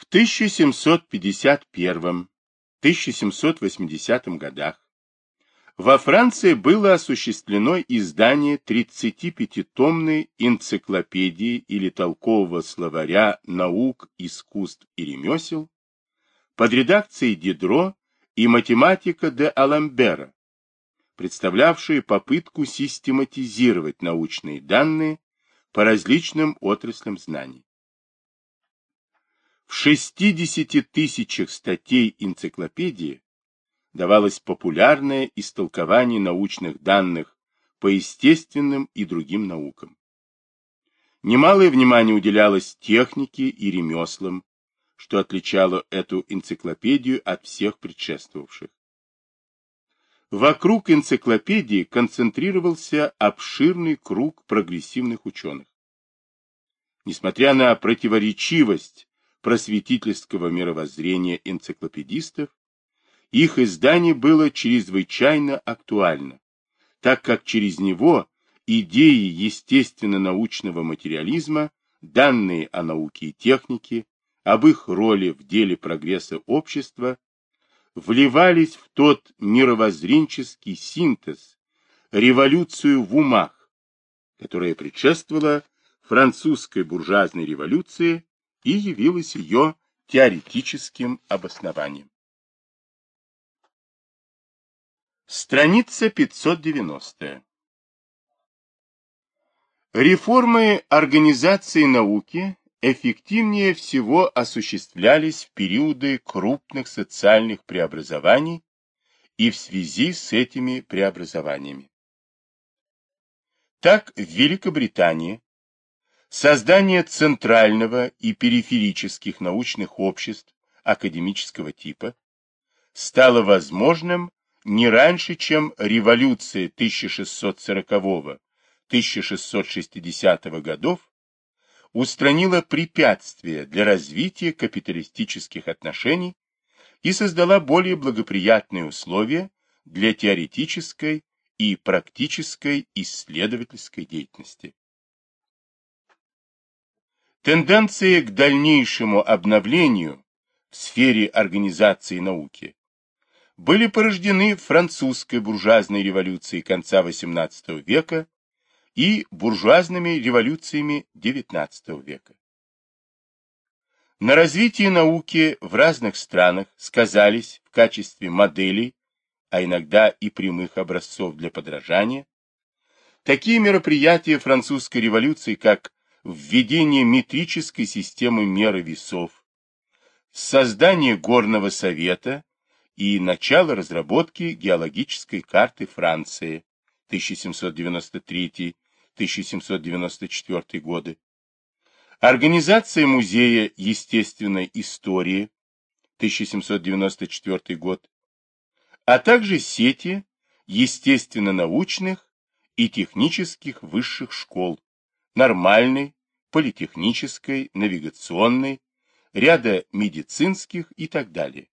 В 1751-1780 годах во Франции было осуществлено издание 35-томной энциклопедии или толкового словаря наук, искусств и ремесел под редакцией Дидро и математика де Аламбера, представлявшие попытку систематизировать научные данные по различным отраслям знаний. В 60 тысячах статей энциклопедии давалось популярное истолкование научных данных по естественным и другим наукам. Немалое внимание уделялось технике и ремеслам, что отличало эту энциклопедию от всех предшествовавших. Вокруг энциклопедии концентрировался обширный круг прогрессивных ученых. Несмотря на противоречивость просветительского мировоззрения энциклопедистов, их издание было чрезвычайно актуально, так как через него идеи естественно-научного материализма, данные о науке и технике, об их роли в деле прогресса общества, вливались в тот мировоззренческий синтез, революцию в умах, которая предшествовала французской буржуазной революции и явилась ее теоретическим обоснованием. Страница 590. Реформы организации науки эффективнее всего осуществлялись в периоды крупных социальных преобразований и в связи с этими преобразованиями. Так, в Великобритании создание центрального и периферических научных обществ академического типа стало возможным не раньше, чем революция 1640-1660 годов устранила препятствия для развития капиталистических отношений и создала более благоприятные условия для теоретической и практической исследовательской деятельности. Тенденции к дальнейшему обновлению в сфере организации науки были порождены французской буржуазной революцией конца XVIII века и буржуазными революциями XIX века. На развитии науки в разных странах сказались в качестве моделей, а иногда и прямых образцов для подражания, такие мероприятия французской революции, как введение метрической системы меры весов, создание горного совета и начало разработки геологической карты Франции 1793-1794 годы, организация Музея естественной истории 1794 год, а также сети естественно-научных и технических высших школ, нормальной, политехнической, навигационной, ряда медицинских и так далее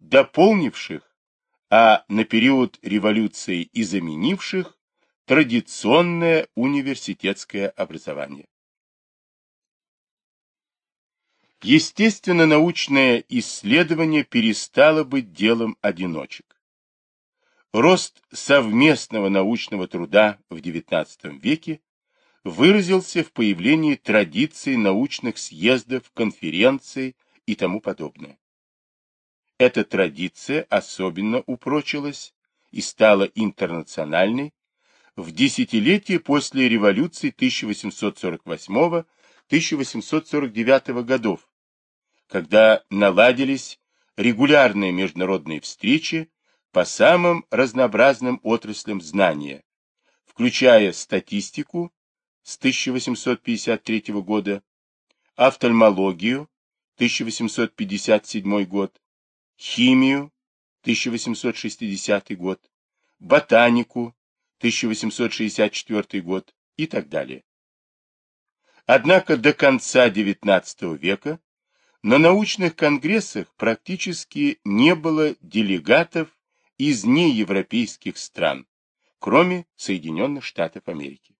дополнивших, а на период революции и заменивших традиционное университетское образование. Естественно-научное исследование перестало быть делом одиночек. Рост совместного научного труда в XIX веке выразился в появлении традиций научных съездов, конференций и тому подобное. Эта традиция особенно упрочилась и стала интернациональной в десятилетие после революции 1848-1849 годов, когда наладились регулярные международные встречи по самым разнообразным отраслям знания, включая статистику с 1853 года, офтальмологию 1857 год, химию, 1860 год, ботанику, 1864 год и так далее. Однако до конца XIX века на научных конгрессах практически не было делегатов из неевропейских стран, кроме Соединенных Штатов Америки.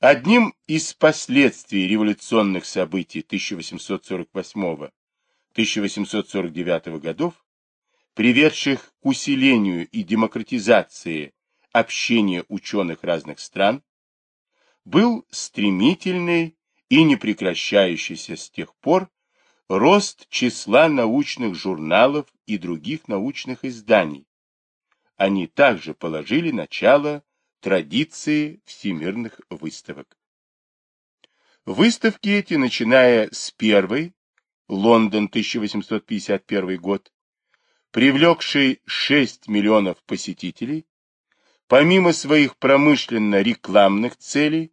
Одним из последствий революционных событий 1848-1849 годов, приведших к усилению и демократизации общения ученых разных стран, был стремительный и непрекращающийся с тех пор рост числа научных журналов и других научных изданий. Они также положили начало традиции всемирных выставок. Выставки эти, начиная с первой, Лондон, 1851 год, привлекший 6 миллионов посетителей, помимо своих промышленно-рекламных целей,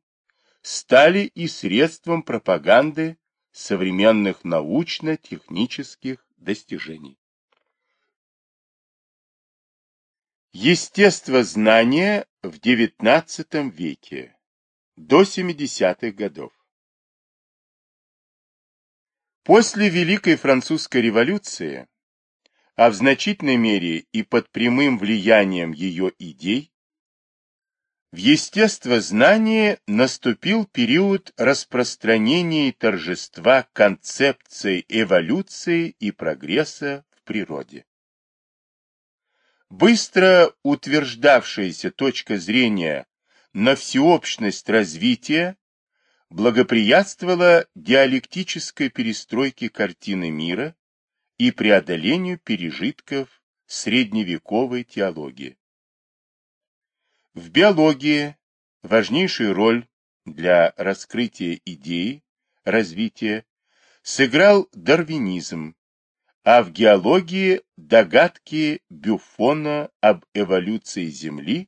стали и средством пропаганды современных научно-технических достижений. Естествознание в XIX веке до 70-х годов. После Великой Французской революции, а в значительной мере и под прямым влиянием ее идей, в естествознании наступил период распространения и торжества концепций эволюции и прогресса в природе. Быстро утверждавшаяся точка зрения на всеобщность развития благоприятствовала диалектической перестройке картины мира и преодолению пережитков средневековой теологии. В биологии важнейшую роль для раскрытия идеи развития сыграл дарвинизм, а в геологии догадки Бюфона об эволюции Земли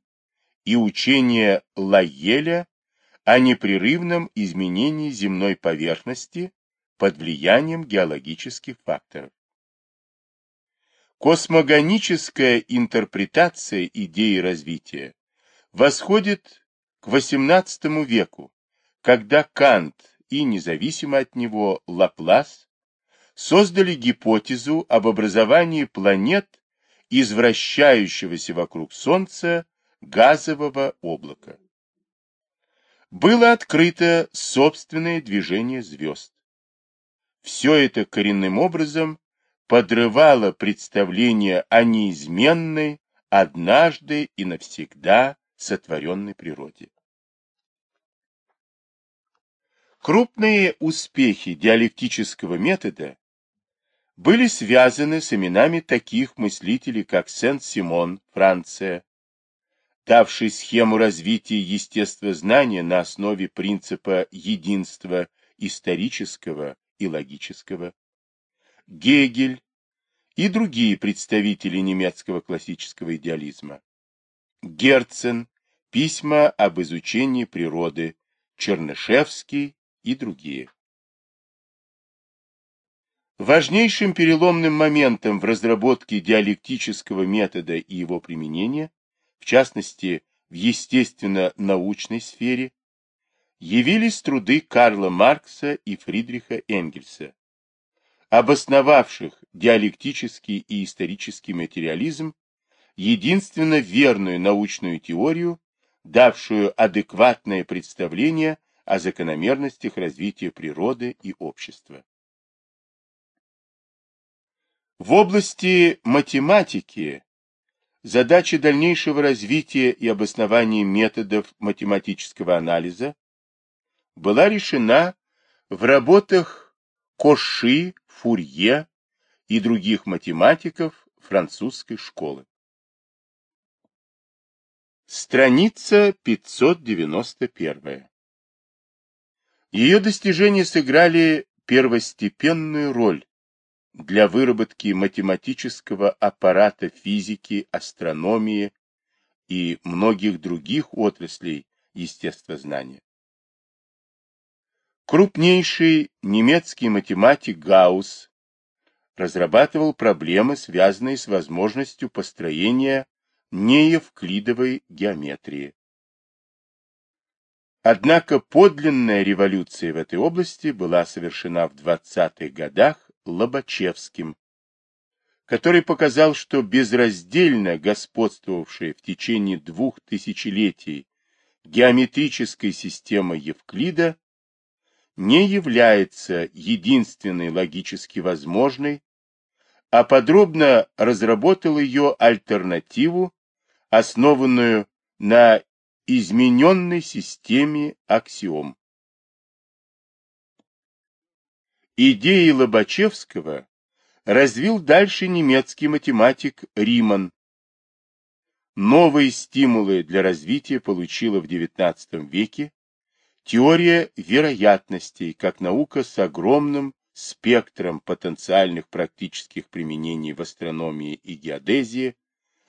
и учение Лайеля о непрерывном изменении земной поверхности под влиянием геологических факторов. Космогоническая интерпретация идеи развития восходит к XVIII веку, когда Кант и независимо от него Лаплас создали гипотезу об образовании планет из вращающегося вокруг Солнца газового облака. Было открыто собственное движение звезд. Все это коренным образом подрывало представление о неизменной, однажды и навсегда сотворенной природе. Крупные успехи диалектического метода были связаны с именами таких мыслителей, как Сен-Симон, Франция, давший схему развития естествознания на основе принципа единства исторического и логического, Гегель и другие представители немецкого классического идеализма, Герцен, письма об изучении природы, Чернышевский и другие. Важнейшим переломным моментом в разработке диалектического метода и его применения, в частности в естественно-научной сфере, явились труды Карла Маркса и Фридриха Энгельса, обосновавших диалектический и исторический материализм, единственно верную научную теорию, давшую адекватное представление о закономерностях развития природы и общества. В области математики задача дальнейшего развития и обоснования методов математического анализа была решена в работах Коши, Фурье и других математиков французской школы. Страница 591. Ее достижения сыграли первостепенную роль для выработки математического аппарата физики, астрономии и многих других отраслей естествознания. Крупнейший немецкий математик Гаусс разрабатывал проблемы, связанные с возможностью построения неевклидовой геометрии. Однако подлинная революция в этой области была совершена в 20-х годах Лобачевским, который показал, что безраздельно господствовавшая в течение двух тысячелетий геометрической система Евклида не является единственной логически возможной, а подробно разработал ее альтернативу, основанную на измененной системе аксиом. Идеи Лобачевского развил дальше немецкий математик Риман. Новые стимулы для развития получила в XIX веке теория вероятностей как наука с огромным спектром потенциальных практических применений в астрономии и геодезии,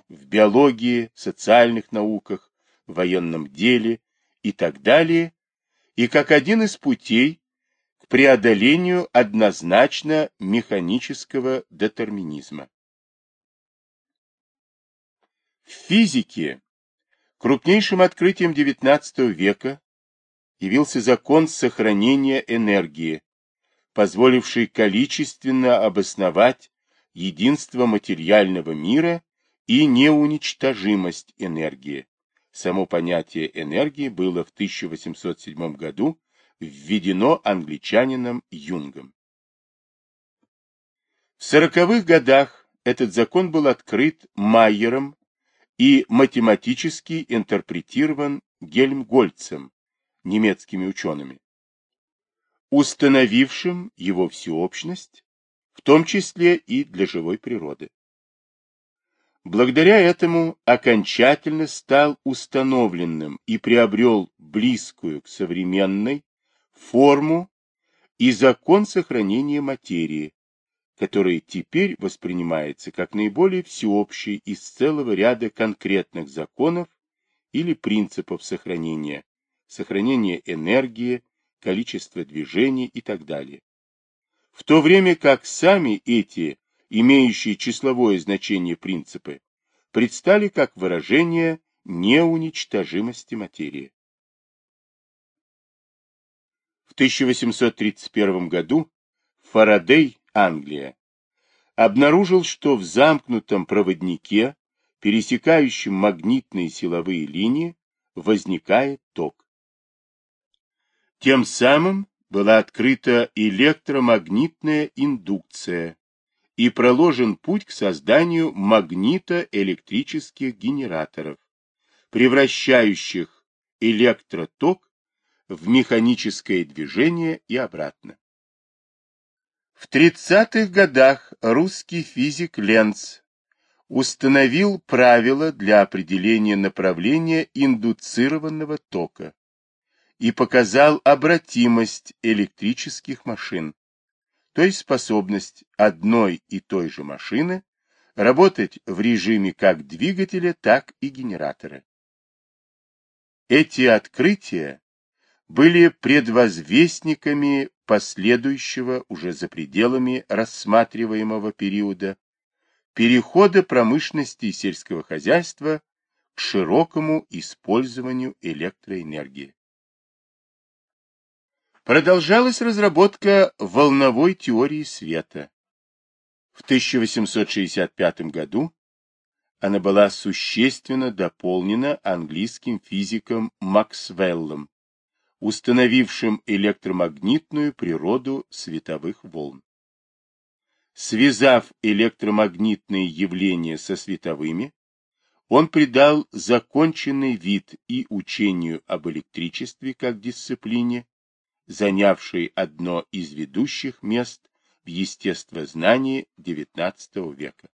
в биологии, социальных науках, военном деле и так далее, и как один из путей преодолению однозначно механического детерминизма. В физике крупнейшим открытием XIX века явился закон сохранения энергии, позволивший количественно обосновать единство материального мира и неуничтожимость энергии. Само понятие энергии было в 1807 году введено англичанином Юнгом. В сороковых годах этот закон был открыт Майером и математически интерпретирован Гельмгольцем, немецкими учеными, установившим его всеобщность, в том числе и для живой природы. Благодаря этому окончательно стал установленным и приобрел близкую к современной форму и закон сохранения материи, который теперь воспринимается как наиболее всеобщий из целого ряда конкретных законов или принципов сохранения, сохранения энергии, количества движений и так далее. В то время как сами эти, имеющие числовое значение принципы, предстали как выражение неуничтожимости материи. В 1831 году Фарадей, Англия, обнаружил, что в замкнутом проводнике, пересекающем магнитные силовые линии, возникает ток. Тем самым была открыта электромагнитная индукция и проложен путь к созданию магнитоэлектрических генераторов, превращающих электроток в механическое движение и обратно. В 30-х годах русский физик Ленц установил правила для определения направления индуцированного тока и показал обратимость электрических машин, то есть способность одной и той же машины работать в режиме как двигателя, так и генератора. Эти открытия были предвозвестниками последующего уже за пределами рассматриваемого периода перехода промышленности и сельского хозяйства к широкому использованию электроэнергии. Продолжалась разработка волновой теории света. В 1865 году она была существенно дополнена английским физиком Максвеллом, установившим электромагнитную природу световых волн. Связав электромагнитные явления со световыми, он придал законченный вид и учению об электричестве как дисциплине, занявшей одно из ведущих мест в естествознании XIX века.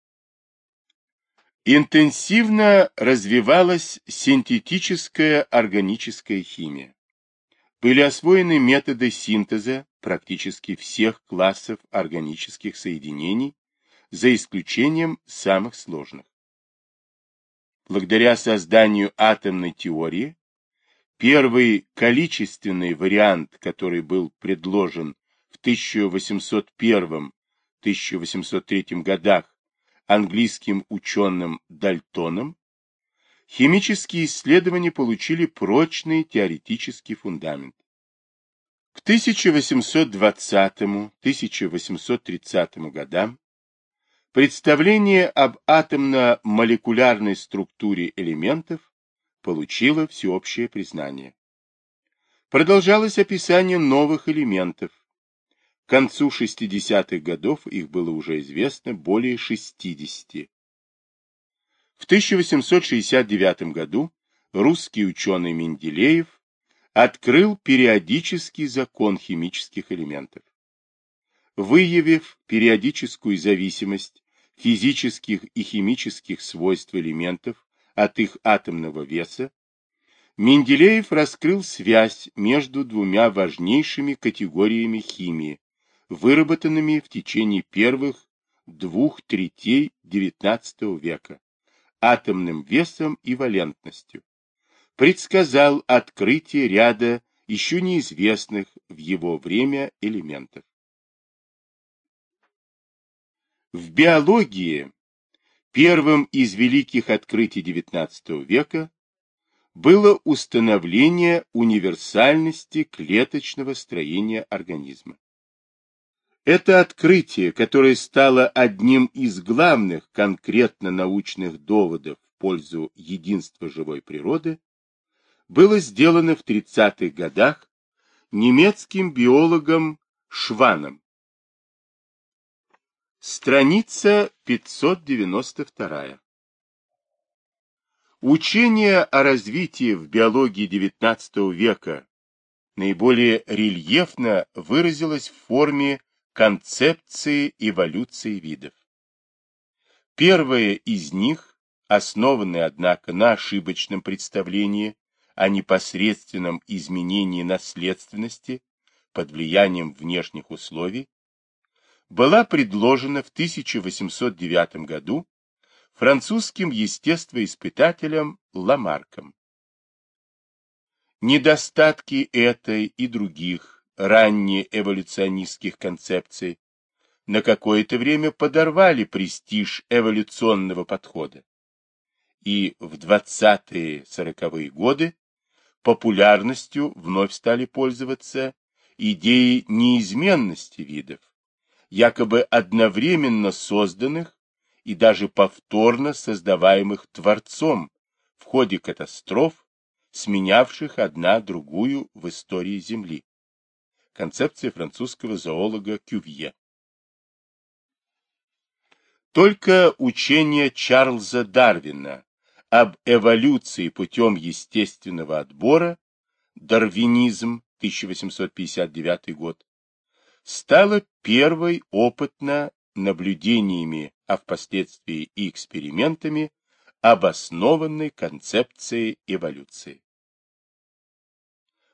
Интенсивно развивалась синтетическая органическая химия были освоены методы синтеза практически всех классов органических соединений, за исключением самых сложных. Благодаря созданию атомной теории, первый количественный вариант, который был предложен в 1801-1803 годах английским ученым Дальтоном, химические исследования получили прочный теоретический фундамент. К 1820-1830 годам представление об атомно-молекулярной структуре элементов получила всеобщее признание. Продолжалось описание новых элементов. К концу 60-х годов их было уже известно более 60. В 1869 году русский ученый Менделеев открыл периодический закон химических элементов. Выявив периодическую зависимость физических и химических свойств элементов от их атомного веса, Менделеев раскрыл связь между двумя важнейшими категориями химии, выработанными в течение первых двух третей XIX века – атомным весом и валентностью. Предсказал открытие ряда еще неизвестных в его время элементов. В биологии первым из великих открытий XIX века было установление универсальности клеточного строения организма. Это открытие, которое стало одним из главных конкретно научных доводов в пользу единства живой природы, было сделано в 30-х годах немецким биологом Шваном. Страница 592. Учение о развитии в биологии XIX века наиболее рельефно выразилось в форме концепции эволюции видов. Первое из них, основанное, однако, на ошибочном представлении о непосредственном изменении наследственности под влиянием внешних условий, была предложена в 1809 году французским естествоиспытателем Ламарком. Недостатки этой и других раннеэволюционистских концепций на какое-то время подорвали престиж эволюционного подхода. И в 20-40-е годы популярностью вновь стали пользоваться идеи неизменности видов, якобы одновременно созданных и даже повторно создаваемых Творцом в ходе катастроф, сменявших одна другую в истории Земли. Концепция французского зоолога Кювье. Только учение Чарльза Дарвина об эволюции путем естественного отбора, дарвинизм, 1859 год, стала первой опытно наблюдениями, а впоследствии и экспериментами, обоснованной концепцией эволюции.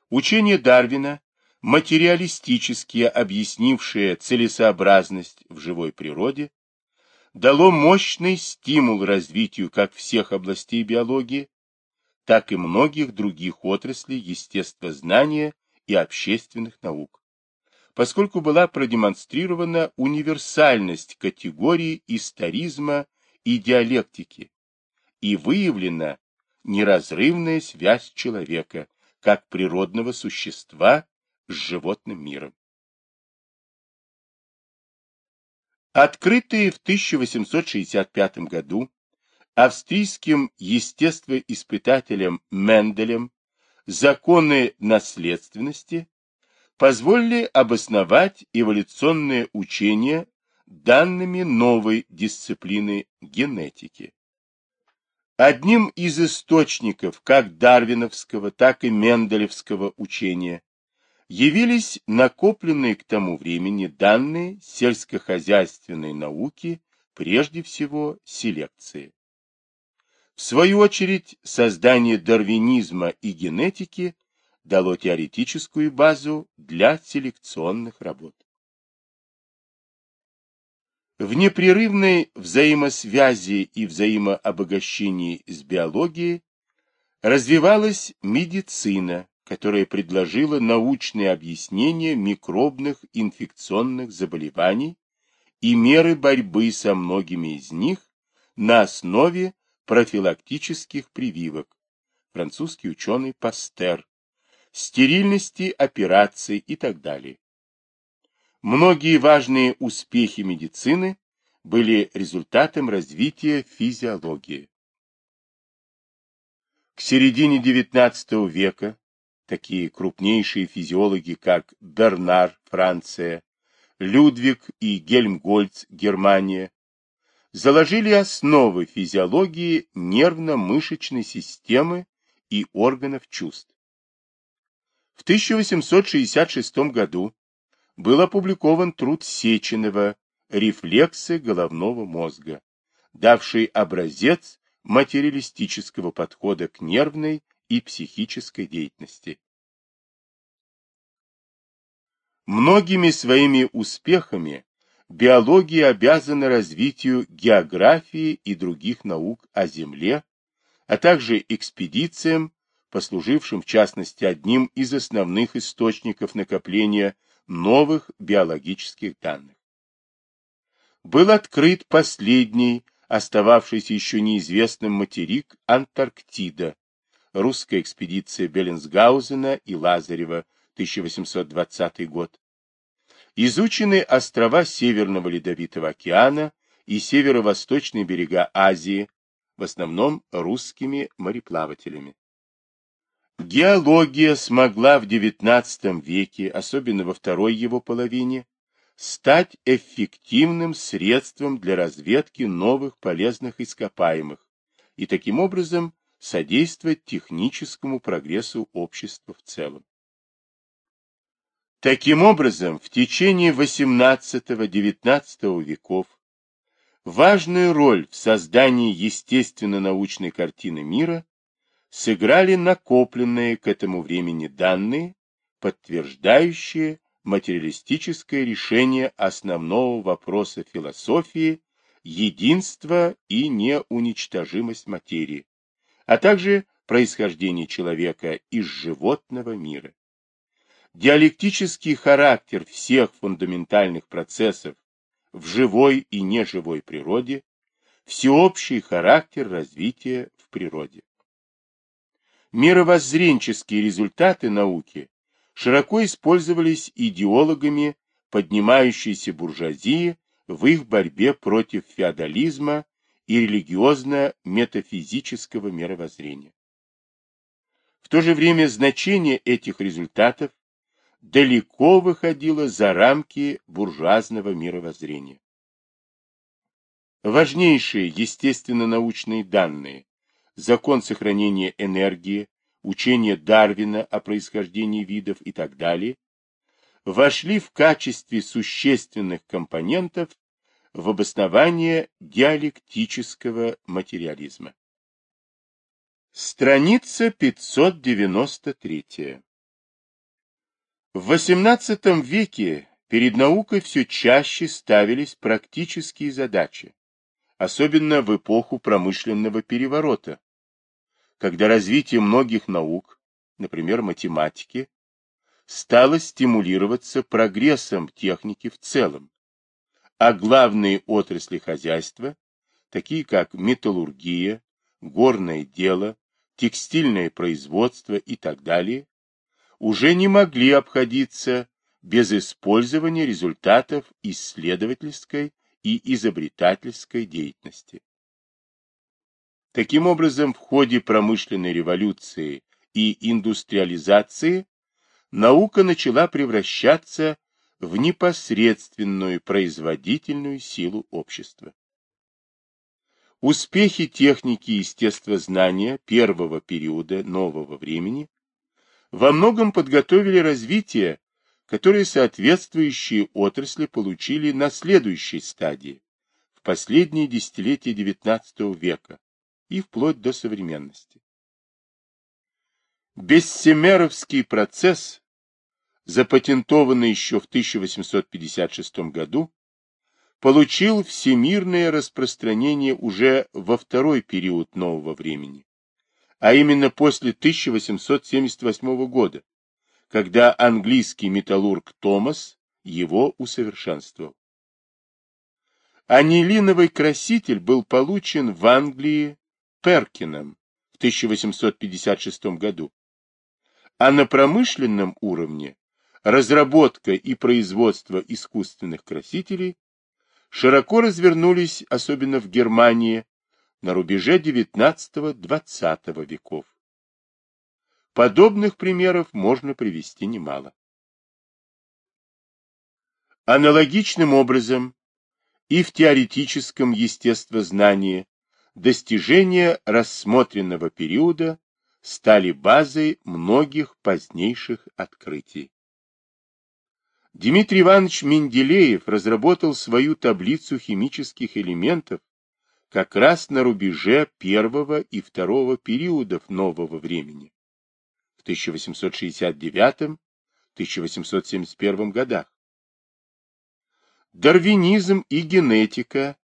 Учение Дарвина, материалистически объяснившее целесообразность в живой природе, дало мощный стимул развитию как всех областей биологии, так и многих других отраслей естествознания и общественных наук поскольку была продемонстрирована универсальность категории историзма и диалектики и выявлена неразрывная связь человека как природного существа с животным миром. Открытые в 1865 году австрийским естествоиспытателем Менделем законы наследственности позволили обосновать эволюционное учение данными новой дисциплины генетики. Одним из источников как дарвиновского, так и менделевского учения явились накопленные к тому времени данные сельскохозяйственной науки, прежде всего селекции. В свою очередь, создание дарвинизма и генетики дало теоретическую базу для селекционных работ. В непрерывной взаимосвязи и взаимообогащении с биологией развивалась медицина, которая предложила научные объяснения микробных инфекционных заболеваний и меры борьбы со многими из них на основе профилактических прививок. Французский ученый Пастер стерильности операций и так далее. Многие важные успехи медицины были результатом развития физиологии. К середине XIX века такие крупнейшие физиологи, как Бернар, Франция, Людвиг и Гельмгольц, Германия, заложили основы физиологии нервно-мышечной системы и органов чувств. В 1866 году был опубликован труд Сеченова «Рефлексы головного мозга», давший образец материалистического подхода к нервной и психической деятельности. Многими своими успехами биология обязана развитию географии и других наук о Земле, а также экспедициям, послужившим в частности одним из основных источников накопления новых биологических данных. Был открыт последний, остававшийся еще неизвестным материк Антарктида, русская экспедиция Беллинсгаузена и Лазарева, 1820 год. Изучены острова Северного Ледовитого океана и северо-восточные берега Азии, в основном русскими мореплавателями. Геология смогла в XIX веке, особенно во второй его половине, стать эффективным средством для разведки новых полезных ископаемых и таким образом содействовать техническому прогрессу общества в целом. Таким образом, в течение XVIII-XIX веков важную роль в создании естественно-научной картины мира сыграли накопленные к этому времени данные, подтверждающие материалистическое решение основного вопроса философии единство и неуничтожимость материи, а также происхождение человека из животного мира. Диалектический характер всех фундаментальных процессов в живой и неживой природе, всеобщий характер развития в природе. Мировоззренческие результаты науки широко использовались идеологами поднимающейся буржуазии в их борьбе против феодализма и религиозно-метафизического мировоззрения. В то же время значение этих результатов далеко выходило за рамки буржуазного мировоззрения. Важнейшие естественно-научные данные, закон сохранения энергии, учение Дарвина о происхождении видов и так далее, вошли в качестве существенных компонентов в обоснование диалектического материализма. Страница 593. В XVIII веке перед наукой все чаще ставились практические задачи, особенно в эпоху промышленного переворота, когда развитие многих наук, например, математики, стало стимулироваться прогрессом техники в целом, а главные отрасли хозяйства, такие как металлургия, горное дело, текстильное производство и так далее, уже не могли обходиться без использования результатов исследовательской и изобретательской деятельности. Таким образом, в ходе промышленной революции и индустриализации наука начала превращаться в непосредственную производительную силу общества. Успехи техники естествознания первого периода нового времени во многом подготовили развитие, которое соответствующие отрасли получили на следующей стадии, в последние десятилетия XIX века и вплоть до современности. Бессемеровский процесс запатентованный еще в 1856 году, получил всемирное распространение уже во второй период нового времени, а именно после 1878 года, когда английский металлург Томас его усовершенствовал. Анилиновый краситель был получен в Англии Перкином в 1856 году, а на промышленном уровне разработка и производство искусственных красителей широко развернулись, особенно в Германии, на рубеже XIX-XX веков. Подобных примеров можно привести немало. Аналогичным образом и в теоретическом естествознании достижения рассмотренного периода стали базой многих позднейших открытий. Дмитрий Иванович Менделеев разработал свою таблицу химических элементов как раз на рубеже первого и второго периодов нового времени в 1869-1871 годах. Дарвинизм и генетика,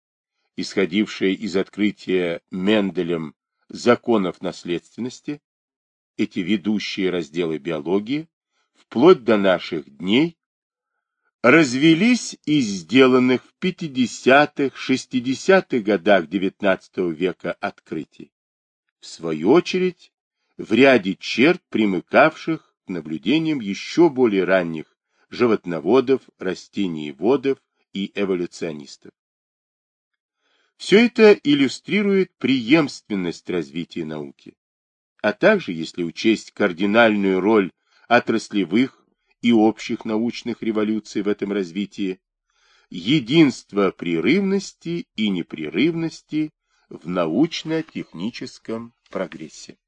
исходившие из открытия Менделем законов наследственности, эти ведущие разделы биологии, вплоть до наших дней, развелись из сделанных в 50-х, 60-х годах XIX века открытий. В свою очередь, в ряде черт, примыкавших к наблюдениям еще более ранних животноводов, растениеводов и эволюционистов. Все это иллюстрирует преемственность развития науки, а также, если учесть кардинальную роль отраслевых и общих научных революций в этом развитии, единство прерывности и непрерывности в научно-техническом прогрессе.